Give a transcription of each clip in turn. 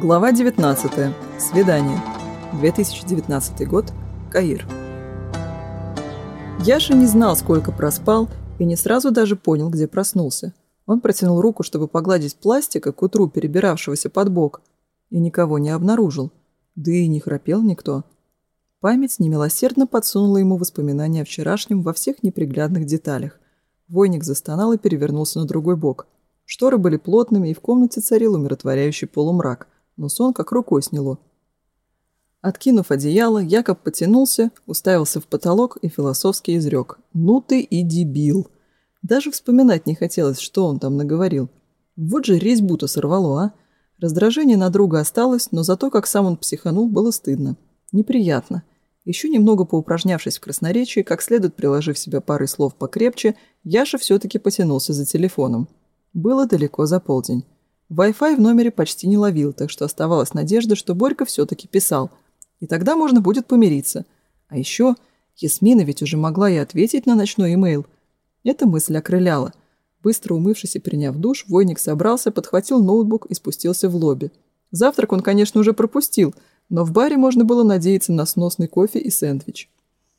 Глава 19. Свидание. 2019 год. Каир. Яша не знал, сколько проспал, и не сразу даже понял, где проснулся. Он протянул руку, чтобы погладить пластика к утру перебиравшегося под бок, и никого не обнаружил. Да и не храпел никто. Память немилосердно подсунула ему воспоминания о вчерашнем во всех неприглядных деталях. Войник застонал и перевернулся на другой бок. Шторы были плотными, и в комнате царил умиротворяющий полумрак но сон как рукой сняло. Откинув одеяло, Якоб потянулся, уставился в потолок и философски изрек. «Ну ты и дебил!» Даже вспоминать не хотелось, что он там наговорил. Вот же резьбу-то сорвало, а! Раздражение на друга осталось, но зато, как сам он психанул, было стыдно. Неприятно. Еще немного поупражнявшись в красноречии, как следует приложив себя парой слов покрепче, Яша все-таки потянулся за телефоном. Было далеко за полдень. Wi-Fi в номере почти не ловил, так что оставалась надежда, что Борька все-таки писал. И тогда можно будет помириться. А еще Ясмина ведь уже могла и ответить на ночной имейл. Эта мысль окрыляла. Быстро умывшись и приняв душ, Войник собрался, подхватил ноутбук и спустился в лобби. Завтрак он, конечно, уже пропустил, но в баре можно было надеяться на сносный кофе и сэндвич.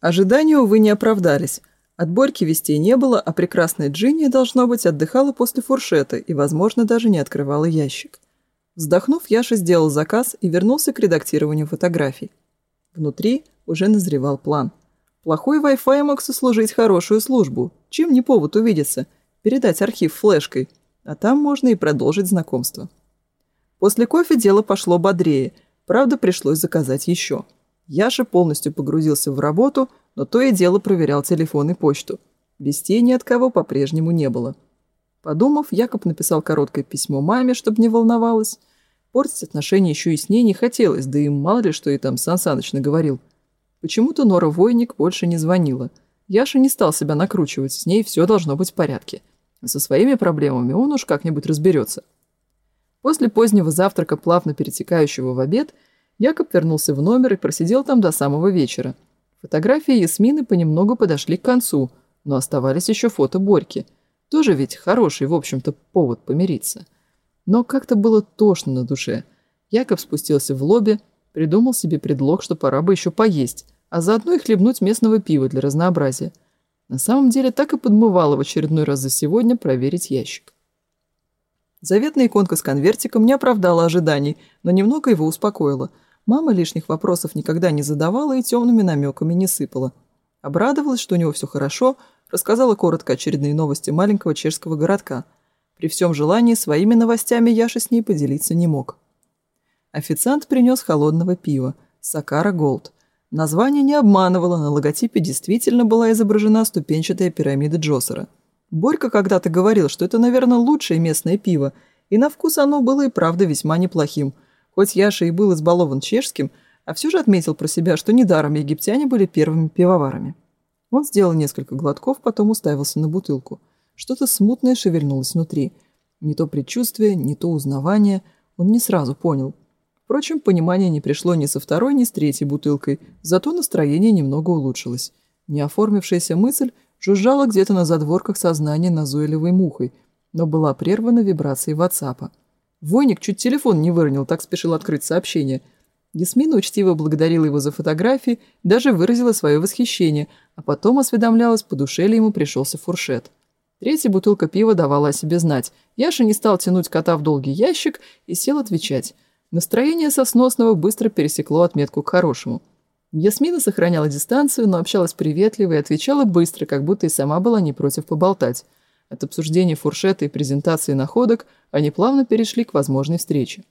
Ожидания, увы, не оправдались – От Борьки вестей не было, а прекрасная Джинни, должно быть, отдыхала после фуршета и, возможно, даже не открывала ящик. Вздохнув, Яша сделал заказ и вернулся к редактированию фотографий. Внутри уже назревал план. Плохой Wi-Fi мог сослужить хорошую службу. Чем не повод увидеться? Передать архив флешкой. А там можно и продолжить знакомство. После кофе дело пошло бодрее. Правда, пришлось заказать еще. Яша полностью погрузился в работу – но то и дело проверял телефон и почту. Вестей ни от кого по-прежнему не было. Подумав, Якоб написал короткое письмо маме, чтобы не волновалась. Портить отношения еще и с ней не хотелось, да и мало ли, что и там Сан Саныч наговорил. Почему-то Нора Войник больше не звонила. Яша не стал себя накручивать, с ней все должно быть в порядке. со своими проблемами он уж как-нибудь разберется. После позднего завтрака, плавно перетекающего в обед, Якоб вернулся в номер и просидел там до самого вечера – Фотографии Ясмины понемногу подошли к концу, но оставались еще фото Борьки. Тоже ведь хороший, в общем-то, повод помириться. Но как-то было тошно на душе. Яков спустился в лобби, придумал себе предлог, что пора бы еще поесть, а заодно и хлебнуть местного пива для разнообразия. На самом деле так и подмывало в очередной раз за сегодня проверить ящик. Заветная иконка с конвертиком не оправдала ожиданий, но немного его успокоила – Мама лишних вопросов никогда не задавала и темными намеками не сыпала. Обрадовалась, что у него все хорошо, рассказала коротко очередные новости маленького чешского городка. При всем желании своими новостями Яша с ней поделиться не мог. Официант принес холодного пива «Сакара Голд». Название не обманывало, на логотипе действительно была изображена ступенчатая пирамида Джосера. Борька когда-то говорил, что это, наверное, лучшее местное пиво, и на вкус оно было и правда весьма неплохим – Хоть Яша и был избалован чешским, а все же отметил про себя, что недаром египтяне были первыми пивоварами. Он сделал несколько глотков, потом уставился на бутылку. Что-то смутное шевельнулось внутри. Не то предчувствие, не то узнавание. Он не сразу понял. Впрочем, понимание не пришло ни со второй, ни с третьей бутылкой, зато настроение немного улучшилось. Неоформившаяся мысль жужжала где-то на задворках сознания назойливой мухой, но была прервана вибрацией ватсапа. Войник чуть телефон не выронил, так спешил открыть сообщение. Ясмина учтиво благодарила его за фотографии, даже выразила свое восхищение, а потом осведомлялась, по душе ли ему пришелся фуршет. Третья бутылка пива давала о себе знать. Яша не стал тянуть кота в долгий ящик и сел отвечать. Настроение сосносного быстро пересекло отметку к хорошему. Ясмина сохраняла дистанцию, но общалась приветливо и отвечала быстро, как будто и сама была не против поболтать. От обсуждения фуршета и презентации находок они плавно перешли к возможной встрече.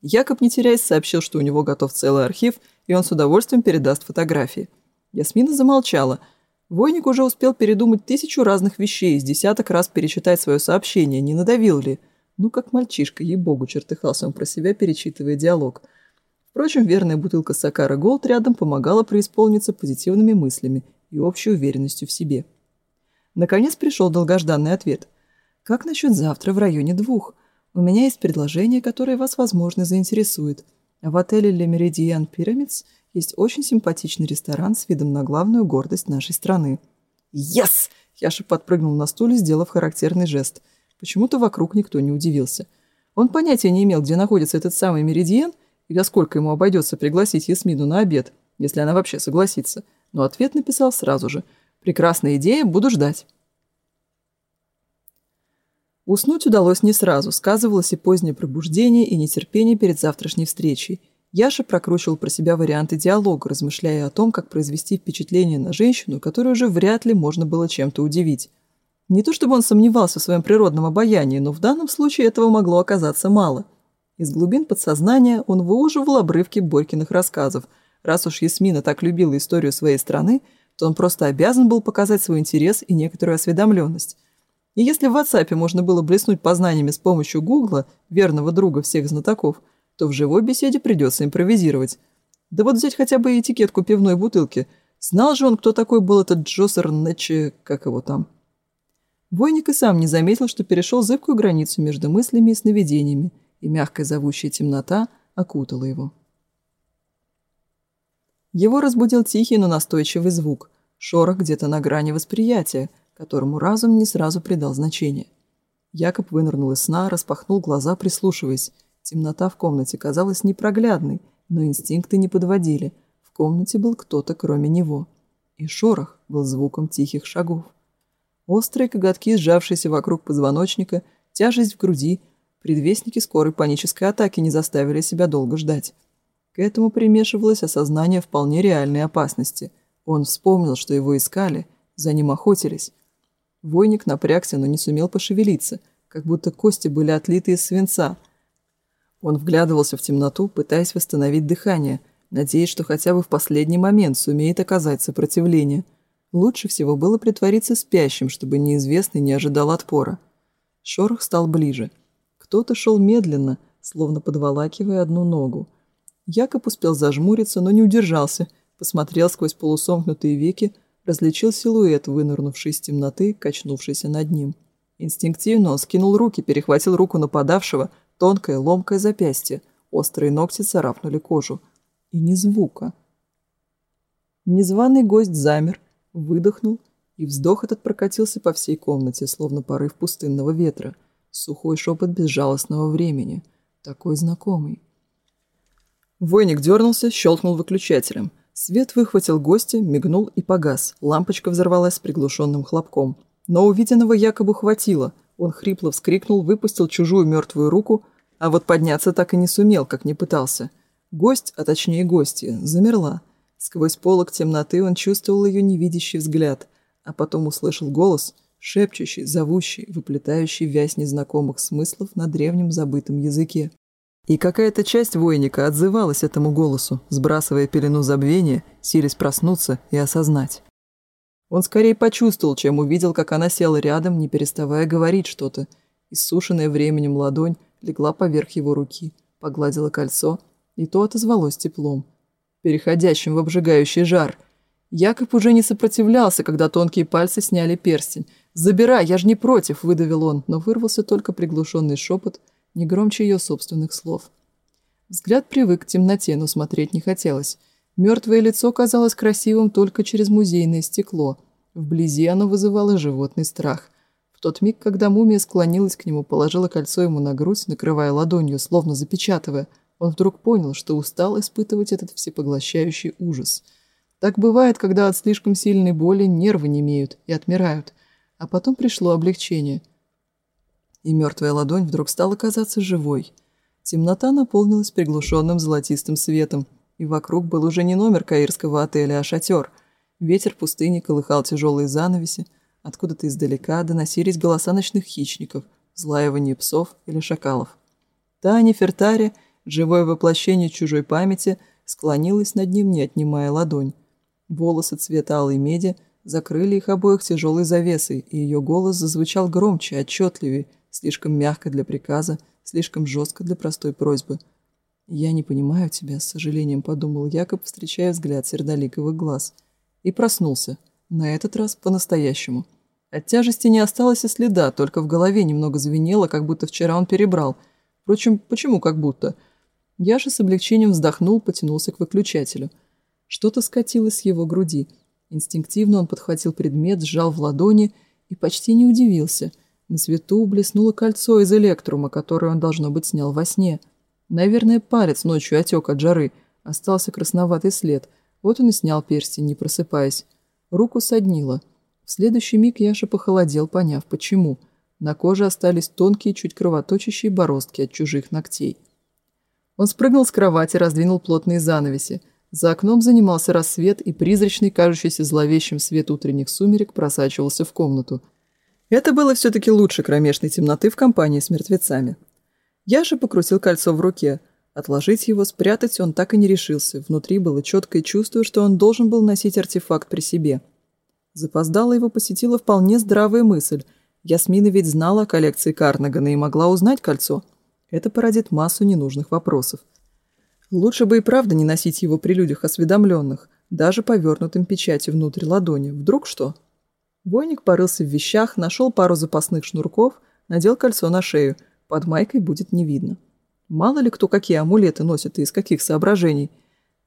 Якоб, не теряясь, сообщил, что у него готов целый архив, и он с удовольствием передаст фотографии. Ясмина замолчала. Войник уже успел передумать тысячу разных вещей и с десяток раз перечитать свое сообщение, не надавил ли. Ну, как мальчишка, ей-богу, чертыхался он про себя, перечитывая диалог. Впрочем, верная бутылка Сакара Голд рядом помогала преисполниться позитивными мыслями и общей уверенностью в себе. Наконец пришел долгожданный ответ. «Как насчет завтра в районе двух? У меня есть предложение, которое вас, возможно, заинтересует. В отеле Le Meridian Pyramids есть очень симпатичный ресторан с видом на главную гордость нашей страны». «Ес!» – Яша подпрыгнул на стуле, сделав характерный жест. Почему-то вокруг никто не удивился. Он понятия не имел, где находится этот самый Меридиан и за сколько ему обойдется пригласить Ясмину на обед, если она вообще согласится. Но ответ написал сразу же – Прекрасная идея, буду ждать. Уснуть удалось не сразу, сказывалось и позднее пробуждение, и нетерпение перед завтрашней встречей. Яша прокручивал про себя варианты диалога, размышляя о том, как произвести впечатление на женщину, которую уже вряд ли можно было чем-то удивить. Не то чтобы он сомневался в своем природном обаянии, но в данном случае этого могло оказаться мало. Из глубин подсознания он выуживал обрывки Борькиных рассказов. Раз уж Ясмина так любила историю своей страны – то он просто обязан был показать свой интерес и некоторую осведомленность. И если в WhatsApp можно было блеснуть познаниями с помощью Гугла, верного друга всех знатоков, то в живой беседе придется импровизировать. Да вот взять хотя бы этикетку пивной бутылки. Знал же он, кто такой был этот Джосер Нечи, как его там. Войник и сам не заметил, что перешел зыбкую границу между мыслями и сновидениями, и мягкая зовущая темнота окутала его. Его разбудил тихий, но настойчивый звук, шорох где-то на грани восприятия, которому разум не сразу придал значение. Якоб вынырнул из сна, распахнул глаза, прислушиваясь. Темнота в комнате казалась непроглядной, но инстинкты не подводили. В комнате был кто-то, кроме него. И шорох был звуком тихих шагов. Острые коготки, сжавшиеся вокруг позвоночника, тяжесть в груди, предвестники скорой панической атаки не заставили себя долго ждать. К этому примешивалось осознание вполне реальной опасности. Он вспомнил, что его искали, за ним охотились. Войник напрягся, но не сумел пошевелиться, как будто кости были отлиты из свинца. Он вглядывался в темноту, пытаясь восстановить дыхание, надеясь, что хотя бы в последний момент сумеет оказать сопротивление. Лучше всего было притвориться спящим, чтобы неизвестный не ожидал отпора. Шорох стал ближе. Кто-то шел медленно, словно подволакивая одну ногу. Якоб успел зажмуриться, но не удержался, посмотрел сквозь полусомкнутые веки, различил силуэт, вынырнувший из темноты, качнувшийся над ним. Инстинктивно он скинул руки, перехватил руку нападавшего, тонкое, ломкое запястье, острые ногти царапнули кожу. И ни звука. Незваный гость замер, выдохнул, и вздох этот прокатился по всей комнате, словно порыв пустынного ветра, сухой шепот безжалостного времени, такой знакомый. Войник дернулся, щелкнул выключателем. Свет выхватил гостя, мигнул и погас. Лампочка взорвалась с приглушенным хлопком. Но увиденного якобы хватило. Он хрипло вскрикнул, выпустил чужую мертвую руку, а вот подняться так и не сумел, как не пытался. Гость, а точнее гости, замерла. Сквозь полок темноты он чувствовал ее невидящий взгляд, а потом услышал голос, шепчущий, зовущий, выплетающий вязь незнакомых смыслов на древнем забытом языке. И какая-то часть войника отзывалась этому голосу, сбрасывая пелену забвения, силясь проснуться и осознать. Он скорее почувствовал, чем увидел, как она села рядом, не переставая говорить что-то. Иссушенная временем ладонь легла поверх его руки, погладила кольцо, и то отозвалось теплом, переходящим в обжигающий жар. Якоб уже не сопротивлялся, когда тонкие пальцы сняли перстень. «Забирай, я же не против», – выдавил он, но вырвался только приглушенный шепот – не громче ее собственных слов. Взгляд привык к темноте, но смотреть не хотелось. Мертвое лицо казалось красивым только через музейное стекло. Вблизи оно вызывало животный страх. В тот миг, когда мумия склонилась к нему, положила кольцо ему на грудь, накрывая ладонью, словно запечатывая, он вдруг понял, что устал испытывать этот всепоглощающий ужас. Так бывает, когда от слишком сильной боли нервы не имеют и отмирают. А потом пришло облегчение – и мертвая ладонь вдруг стала казаться живой. Темнота наполнилась приглушенным золотистым светом, и вокруг был уже не номер каирского отеля, а шатер. Ветер пустыни колыхал тяжелые занавеси, откуда-то издалека доносились голоса ночных хищников, взлаивание псов или шакалов. Таня Фертари, живое воплощение чужой памяти, склонилась над ним, не отнимая ладонь. Волосы цвета алой меди закрыли их обоих тяжелой завесой, и ее голос зазвучал громче, отчетливее, слишком мягко для приказа, слишком жестко для простой просьбы. «Я не понимаю тебя», — с сожалением подумал Якоб, встречая взгляд сердоликовых глаз. И проснулся. На этот раз по-настоящему. От тяжести не осталось и следа, только в голове немного звенело, как будто вчера он перебрал. Впрочем, почему как будто? Яша с облегчением вздохнул, потянулся к выключателю. Что-то скатилось с его груди. Инстинктивно он подхватил предмет, сжал в ладони и почти не удивился — На свету блеснуло кольцо из электрума, которое он, должно быть, снял во сне. Наверное, палец ночью отек от жары. Остался красноватый след. Вот он и снял перстень, не просыпаясь. Руку соднило. В следующий миг Яша похолодел, поняв, почему. На коже остались тонкие, чуть кровоточащие бороздки от чужих ногтей. Он спрыгнул с кровати, раздвинул плотные занавеси. За окном занимался рассвет, и призрачный, Это было все-таки лучше кромешной темноты в компании с мертвецами. же покрутил кольцо в руке. Отложить его, спрятать он так и не решился. Внутри было четкое чувство, что он должен был носить артефакт при себе. Запоздало его посетила вполне здравая мысль. Ясмина ведь знала о коллекции Карнагана и могла узнать кольцо. Это породит массу ненужных вопросов. Лучше бы и правда не носить его при людях осведомленных, даже повернутым печатью внутрь ладони. Вдруг что? Войник порылся в вещах, нашел пару запасных шнурков, надел кольцо на шею. Под майкой будет не видно. Мало ли кто какие амулеты носит и из каких соображений.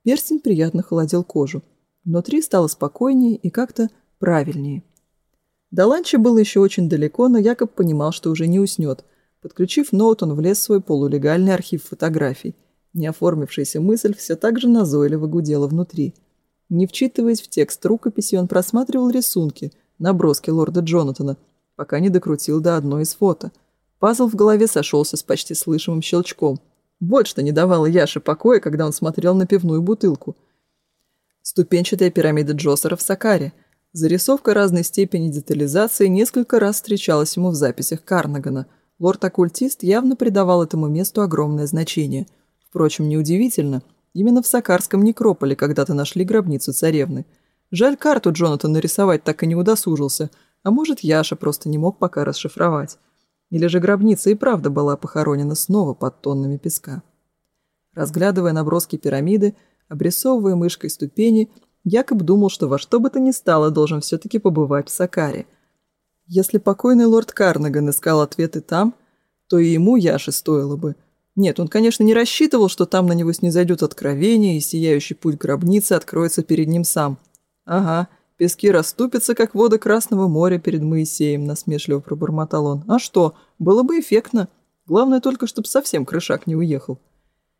Перстень приятно холодил кожу. Внутри стало спокойнее и как-то правильнее. До ланча было еще очень далеко, но Якоб понимал, что уже не уснет. Подключив ноут, он влез в свой полулегальный архив фотографий. Неоформившаяся мысль все так же назойливо гудела внутри. Не вчитываясь в текст рукописи, он просматривал рисунки – наброски лорда Джонатана, пока не докрутил до одной из фото. Пазл в голове сошелся с почти слышимым щелчком. Вот что не давало Яше покоя, когда он смотрел на пивную бутылку. Ступенчатая пирамида Джосера в Сакаре. Зарисовка разной степени детализации несколько раз встречалась ему в записях Карнагана. Лорд-оккультист явно придавал этому месту огромное значение. Впрочем, неудивительно, именно в Сакарском некрополе когда-то нашли гробницу царевны – Жаль, карту Джонатан нарисовать так и не удосужился. А может, Яша просто не мог пока расшифровать. Или же гробница и правда была похоронена снова под тоннами песка. Разглядывая наброски пирамиды, обрисовывая мышкой ступени, Якоб думал, что во что бы то ни стало должен все-таки побывать в Сакаре. Если покойный лорд Карнаган искал ответы там, то и ему Яше стоило бы. Нет, он, конечно, не рассчитывал, что там на него снизойдет откровение, и сияющий путь гробницы откроется перед ним сам – «Ага, пески расступятся, как воды Красного моря перед Моисеем», — насмешливо пробормотал он. «А что, было бы эффектно. Главное только, чтобы совсем крышак не уехал».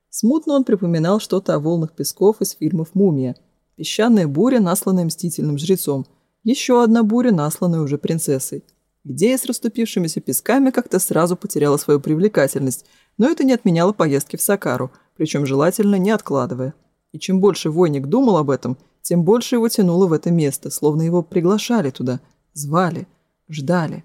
Смутно он припоминал что-то о волнах песков из фильмов «Мумия». Песчаная буря, насланная мстительным жрецом. Еще одна буря, насланная уже принцессой. Идея с расступившимися песками как-то сразу потеряла свою привлекательность, но это не отменяло поездки в Сакару, причем желательно не откладывая. И чем больше войник думал об этом – тем больше его тянуло в это место, словно его приглашали туда, звали, ждали.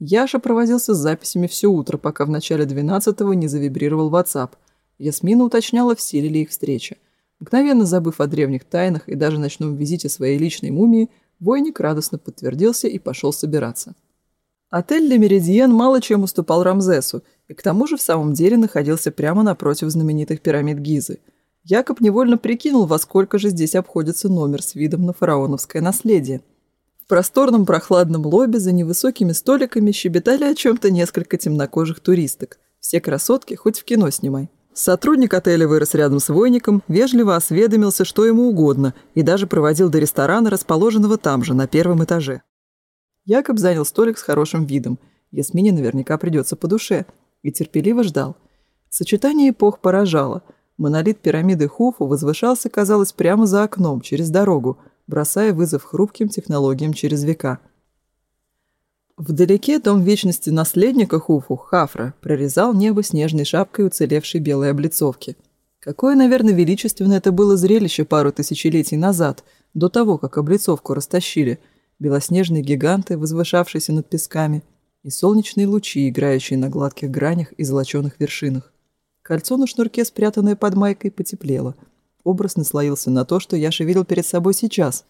Яша провозился с записями все утро, пока в начале 12-го не завибрировал WhatsApp. Ясмина уточняла, все силе ли их встреча. Мгновенно забыв о древних тайнах и даже ночном визите своей личной мумии, Войник радостно подтвердился и пошел собираться. Отель для Меридиен» мало чем уступал Рамзесу, и к тому же в самом деле находился прямо напротив знаменитых пирамид Гизы – Якоб невольно прикинул, во сколько же здесь обходится номер с видом на фараоновское наследие. В просторном прохладном лобби за невысокими столиками щебетали о чем-то несколько темнокожих туристок. Все красотки, хоть в кино снимай. Сотрудник отеля вырос рядом с войником, вежливо осведомился, что ему угодно, и даже проводил до ресторана, расположенного там же, на первом этаже. Якоб занял столик с хорошим видом. Ясмине наверняка придется по душе. И терпеливо ждал. Сочетание эпох поражало – Монолит пирамиды Хуфу возвышался, казалось, прямо за окном, через дорогу, бросая вызов хрупким технологиям через века. Вдалеке дом вечности наследника Хуфу, Хафра, прорезал небо снежной шапкой уцелевшей белой облицовки. Какое, наверное, величественное это было зрелище пару тысячелетий назад, до того, как облицовку растащили, белоснежные гиганты, возвышавшиеся над песками, и солнечные лучи, играющие на гладких гранях и золоченых вершинах. Кольцо на шнурке, спрятанное под майкой, потеплело. Образ наслоился на то, что Яша видел перед собой сейчас.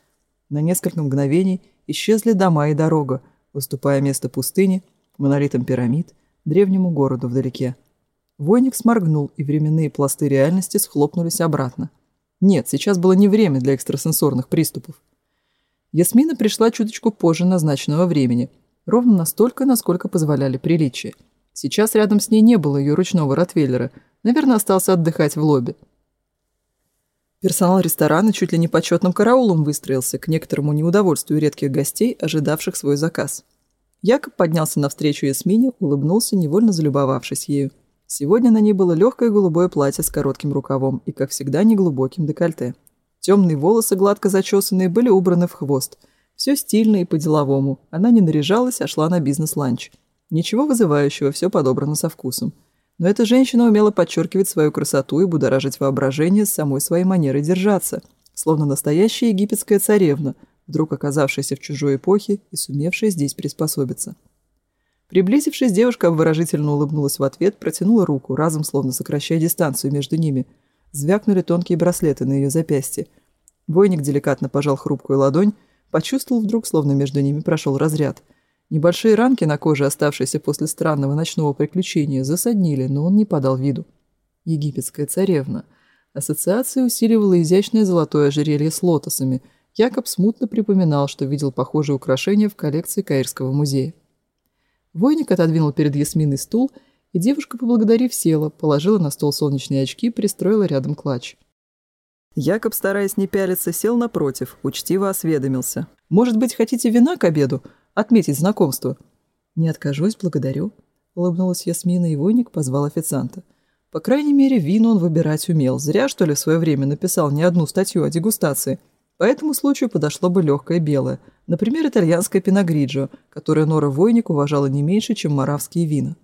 На несколько мгновений исчезли дома и дорога, выступая место пустыни, монолитом пирамид, древнему городу вдалеке. Войник сморгнул, и временные пласты реальности схлопнулись обратно. Нет, сейчас было не время для экстрасенсорных приступов. Ясмина пришла чуточку позже назначенного времени, ровно настолько, насколько позволяли приличия. Сейчас рядом с ней не было ее ручного ротвейлера. Наверное, остался отдыхать в лобби. Персонал ресторана чуть ли не почетным караулом выстроился к некоторому неудовольствию редких гостей, ожидавших свой заказ. Якоб поднялся навстречу Ясмине, улыбнулся, невольно залюбовавшись ею. Сегодня на ней было легкое голубое платье с коротким рукавом и, как всегда, неглубоким декольте. Темные волосы, гладко зачесанные, были убраны в хвост. Все стильно и по-деловому. Она не наряжалась, а шла на бизнес-ланч. Ничего вызывающего, все подобрано со вкусом. Но эта женщина умела подчеркивать свою красоту и будоражить воображение с самой своей манерой держаться, словно настоящая египетская царевна, вдруг оказавшаяся в чужой эпохе и сумевшая здесь приспособиться. Приблизившись, девушка обворожительно улыбнулась в ответ, протянула руку, разом словно сокращая дистанцию между ними. Звякнули тонкие браслеты на ее запястье. Войник деликатно пожал хрупкую ладонь, почувствовал вдруг, словно между ними прошел разряд – Небольшие ранки на коже, оставшиеся после странного ночного приключения, засаднили, но он не подал виду. Египетская царевна. Ассоциация усиливала изящное золотое ожерелье с лотосами. Якоб смутно припоминал, что видел похожие украшения в коллекции Каирского музея. Войник отодвинул перед Ясминой стул, и девушка, поблагодарив, села, положила на стол солнечные очки и пристроила рядом клатч. Якоб, стараясь не пялиться, сел напротив, учтиво осведомился. «Может быть, хотите вина к обеду?» отметить знакомство». «Не откажусь, благодарю», — улыбнулась Ясмина, и войник позвал официанта. По крайней мере, вино он выбирать умел. Зря, что ли, в свое время написал не одну статью о дегустации. По этому случаю подошло бы легкое белое. Например, итальянское пиногриджо, которое Нора Войник уважала не меньше, чем маравские вина.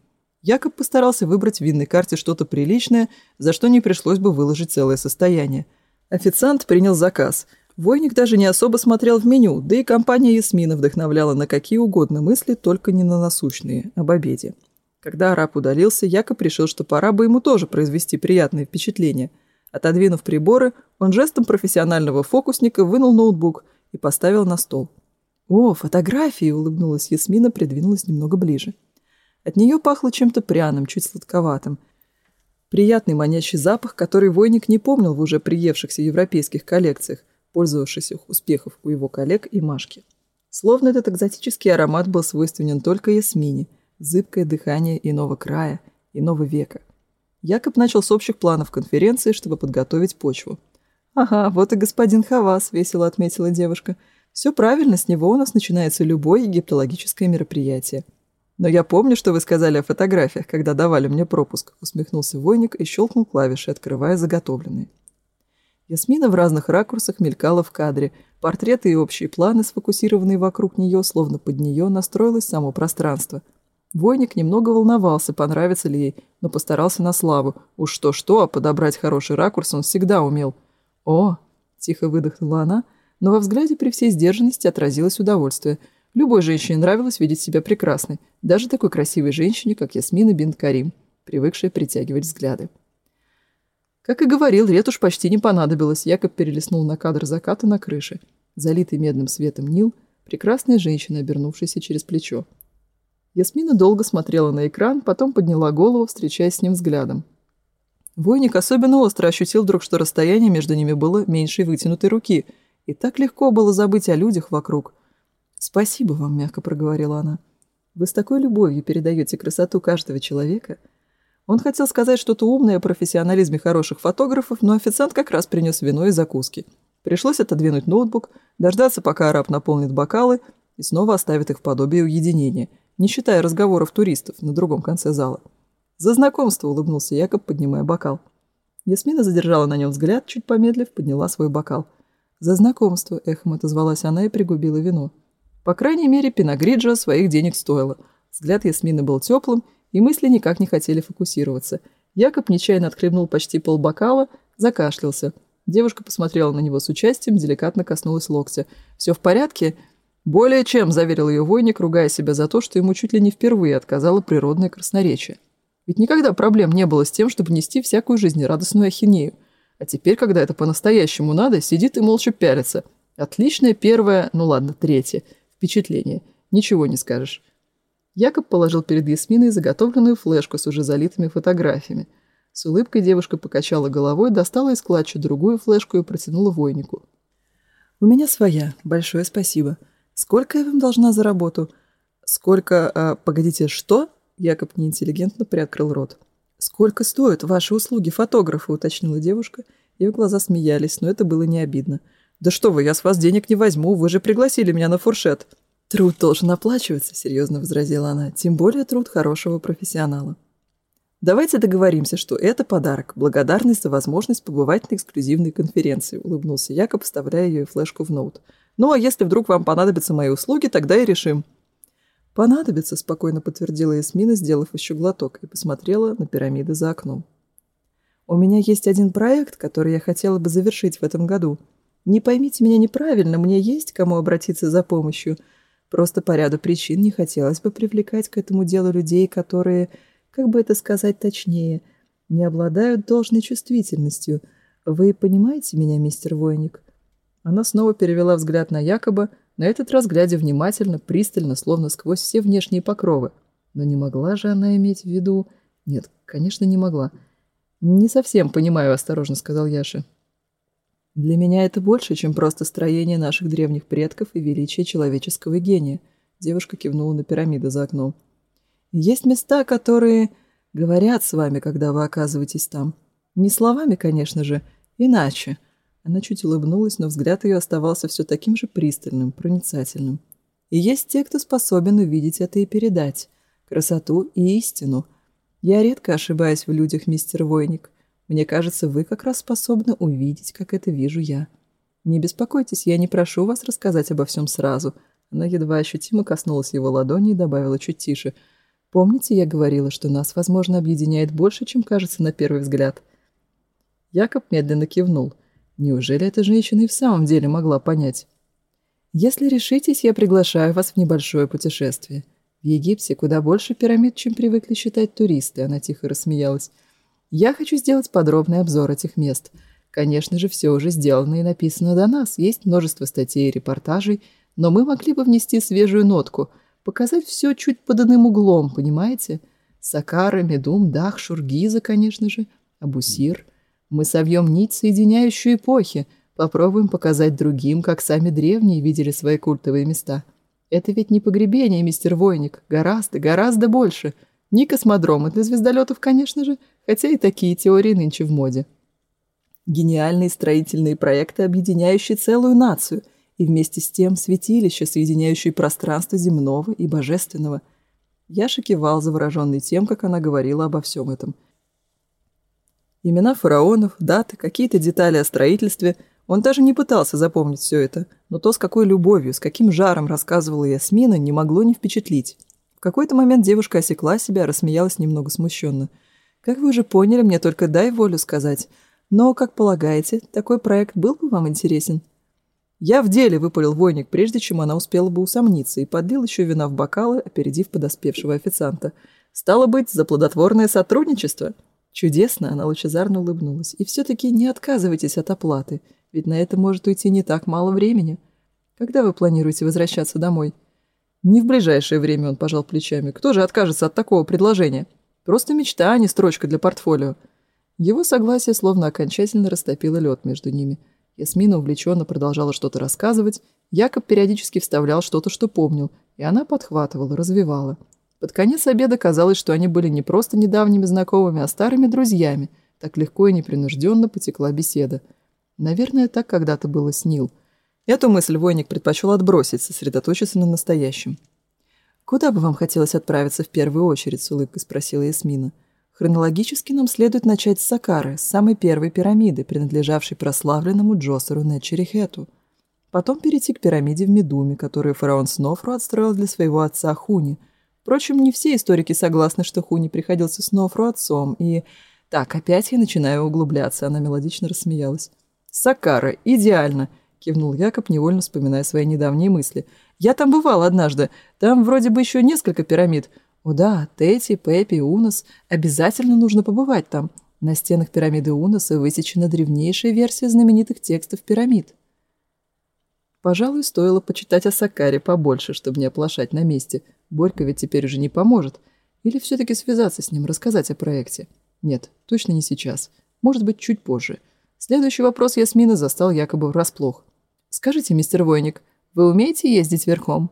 Якоб постарался выбрать в винной карте что-то приличное, за что не пришлось бы выложить целое состояние. Официант принял заказ – Войник даже не особо смотрел в меню, да и компания Ясмина вдохновляла на какие угодно мысли, только не на насущные, об обеде. Когда араб удалился, Якоб решил, что пора бы ему тоже произвести приятное впечатление. Отодвинув приборы, он жестом профессионального фокусника вынул ноутбук и поставил на стол. «О, фотографии!» – улыбнулась Ясмина, придвинулась немного ближе. От нее пахло чем-то пряным, чуть сладковатым. Приятный манящий запах, который войник не помнил в уже приевшихся европейских коллекциях, пользовавшийся успехов у его коллег и Машки. Словно этот экзотический аромат был свойственен только Ясмине, зыбкое дыхание иного края, иного века. Якоб начал с общих планов конференции, чтобы подготовить почву. «Ага, вот и господин Хавас», — весело отметила девушка. «Все правильно, с него у нас начинается любое египтологическое мероприятие». «Но я помню, что вы сказали о фотографиях, когда давали мне пропуск», — усмехнулся Войник и щелкнул клавиши, открывая заготовленные. Ясмина в разных ракурсах мелькала в кадре. Портреты и общие планы, сфокусированные вокруг нее, словно под нее настроилось само пространство. Войник немного волновался, понравится ли ей, но постарался на славу. Уж что-что, а подобрать хороший ракурс он всегда умел. «О!» – тихо выдохнула она, но во взгляде при всей сдержанности отразилось удовольствие. Любой женщине нравилось видеть себя прекрасной, даже такой красивой женщине, как Ясмина Бин Карим, привыкшая притягивать взгляды. Как и говорил, ретушь почти не понадобилась. Якоб перелистнул на кадр заката на крыше. Залитый медным светом Нил, прекрасная женщина, обернувшаяся через плечо. Ясмина долго смотрела на экран, потом подняла голову, встречаясь с ним взглядом. Войник особенно остро ощутил вдруг, что расстояние между ними было меньше вытянутой руки, и так легко было забыть о людях вокруг. «Спасибо вам», — мягко проговорила она. «Вы с такой любовью передаете красоту каждого человека», — он хотел сказать что-то умное о профессионализме хороших фотографов, но официант как раз принес вино и закуски. Пришлось отодвинуть ноутбук, дождаться, пока араб наполнит бокалы и снова оставит их в подобие уединения, не считая разговоров туристов на другом конце зала. «За знакомство!» – улыбнулся Якоб, поднимая бокал. Ясмина задержала на нем взгляд, чуть помедлив, подняла свой бокал. «За знакомство!» – эхом отозвалась она и пригубила вино. По крайней мере, Пиногриджо своих денег стоило. Взгляд Ясмины был теплым – и мысли никак не хотели фокусироваться. Якоб нечаянно отхлебнул почти полбокала, закашлялся. Девушка посмотрела на него с участием, деликатно коснулась локтя. «Все в порядке?» «Более чем», – заверил ее войник, ругая себя за то, что ему чуть ли не впервые отказало природное красноречие. Ведь никогда проблем не было с тем, чтобы нести всякую жизнерадостную ахинею. А теперь, когда это по-настоящему надо, сидит и молча пялится. Отличное первое, ну ладно, третье. Впечатление. Ничего не скажешь. Якоб положил перед Ясминой заготовленную флешку с уже залитыми фотографиями. С улыбкой девушка покачала головой, достала из клатча другую флешку и протянула войнику. «У меня своя. Большое спасибо. Сколько я вам должна за работу?» «Сколько... А, погодите, что?» Якоб неинтеллигентно приоткрыл рот. «Сколько стоят ваши услуги фотографа?» – уточнила девушка. Ее глаза смеялись, но это было не обидно. «Да что вы, я с вас денег не возьму, вы же пригласили меня на фуршет!» Труд должен оплачиваться, серьезно возразила она, тем более труд хорошего профессионала. Давайте договоримся, что это подарок, благодарность за возможность побывать на эксклюзивной конференции, улыбнулся Якоб, вставляя ее флешку в ноут. Ну а если вдруг вам понадобятся мои услуги, тогда и решим. Понадобится, спокойно подтвердила Ясмина, сделав еще глоток, и посмотрела на пирамиды за окном. У меня есть один проект, который я хотела бы завершить в этом году. Не поймите меня неправильно, мне есть кому обратиться за помощью – Просто по ряду причин не хотелось бы привлекать к этому делу людей, которые, как бы это сказать точнее, не обладают должной чувствительностью. Вы понимаете меня, мистер Войник?» Она снова перевела взгляд на Якоба, на этот раз глядя внимательно, пристально, словно сквозь все внешние покровы. Но не могла же она иметь в виду... Нет, конечно, не могла. «Не совсем понимаю», — осторожно сказал Яша. Для меня это больше, чем просто строение наших древних предков и величие человеческого гения. Девушка кивнула на пирамиды за окном. Есть места, которые говорят с вами, когда вы оказываетесь там. Не словами, конечно же, иначе. Она чуть улыбнулась, но взгляд ее оставался все таким же пристальным, проницательным. И есть те, кто способен увидеть это и передать. Красоту и истину. Я редко ошибаюсь в людях, мистер Войник. Мне кажется, вы как раз способны увидеть, как это вижу я. Не беспокойтесь, я не прошу вас рассказать обо всем сразу». Она едва ощутимо коснулась его ладони и добавила чуть тише. «Помните, я говорила, что нас, возможно, объединяет больше, чем кажется на первый взгляд?» Якоб медленно кивнул. «Неужели эта женщина и в самом деле могла понять?» «Если решитесь, я приглашаю вас в небольшое путешествие. В Египте куда больше пирамид, чем привыкли считать туристы», — она тихо рассмеялась. Я хочу сделать подробный обзор этих мест. Конечно же, все уже сделано и написано до нас. Есть множество статей и репортажей, но мы могли бы внести свежую нотку, показать все чуть под иным углом, понимаете? Сакара, Медум, Дах, Шургиза, конечно же, Абусир. Мы совьем нить, соединяющую эпохи. Попробуем показать другим, как сами древние видели свои культовые места. Это ведь не погребение, мистер Войник. Гораздо, гораздо больше – Не космодромы для звездолетов, конечно же, хотя и такие теории нынче в моде. Гениальные строительные проекты, объединяющие целую нацию, и вместе с тем святилища, соединяющие пространство земного и божественного. Яша кивал, завороженный тем, как она говорила обо всем этом. Имена фараонов, даты, какие-то детали о строительстве – он даже не пытался запомнить все это, но то, с какой любовью, с каким жаром рассказывала Ясмина, не могло не впечатлить. В какой-то момент девушка осекла себя, рассмеялась немного смущенно. «Как вы уже поняли, мне только дай волю сказать. Но, как полагаете, такой проект был бы вам интересен?» «Я в деле», — выпалил войник, прежде чем она успела бы усомниться, и подлил еще вина в бокалы, опередив подоспевшего официанта. «Стало быть, за плодотворное сотрудничество!» «Чудесно!» — она лучезарно улыбнулась. «И все-таки не отказывайтесь от оплаты, ведь на это может уйти не так мало времени. Когда вы планируете возвращаться домой?» Не в ближайшее время он пожал плечами. Кто же откажется от такого предложения? Просто мечта, а не строчка для портфолио. Его согласие словно окончательно растопило лед между ними. Ясмина увлеченно продолжала что-то рассказывать. Якоб периодически вставлял что-то, что помнил, и она подхватывала, развивала. Под конец обеда казалось, что они были не просто недавними знакомыми, а старыми друзьями. Так легко и непринужденно потекла беседа. Наверное, так когда-то было с Нил – Эту мысль Войник предпочел отбросить, сосредоточиться на настоящем. «Куда бы вам хотелось отправиться в первую очередь?» – с улыбкой спросила Ясмина. «Хронологически нам следует начать с Сакары, с самой первой пирамиды, принадлежавшей прославленному Джосеру Нечерихету. Потом перейти к пирамиде в Медуме, которую фараон Снофру отстроил для своего отца Хуни. Впрочем, не все историки согласны, что Хуни приходился Снофру отцом, и... Так, опять я начинаю углубляться, она мелодично рассмеялась. «Сакара, идеально!» – кивнул Якоб, невольно вспоминая свои недавние мысли. «Я там бывал однажды. Там вроде бы еще несколько пирамид. О да, Тети, Пеппи, Унос. Обязательно нужно побывать там. На стенах пирамиды Уноса высечена древнейшая версия знаменитых текстов пирамид». Пожалуй, стоило почитать о Сакаре побольше, чтобы не оплошать на месте. Борька ведь теперь уже не поможет. Или все-таки связаться с ним, рассказать о проекте. Нет, точно не сейчас. Может быть, чуть позже. Следующий вопрос Ясмина застал якобы врасплох. Скажите, мистер Войник, вы умеете ездить верхом?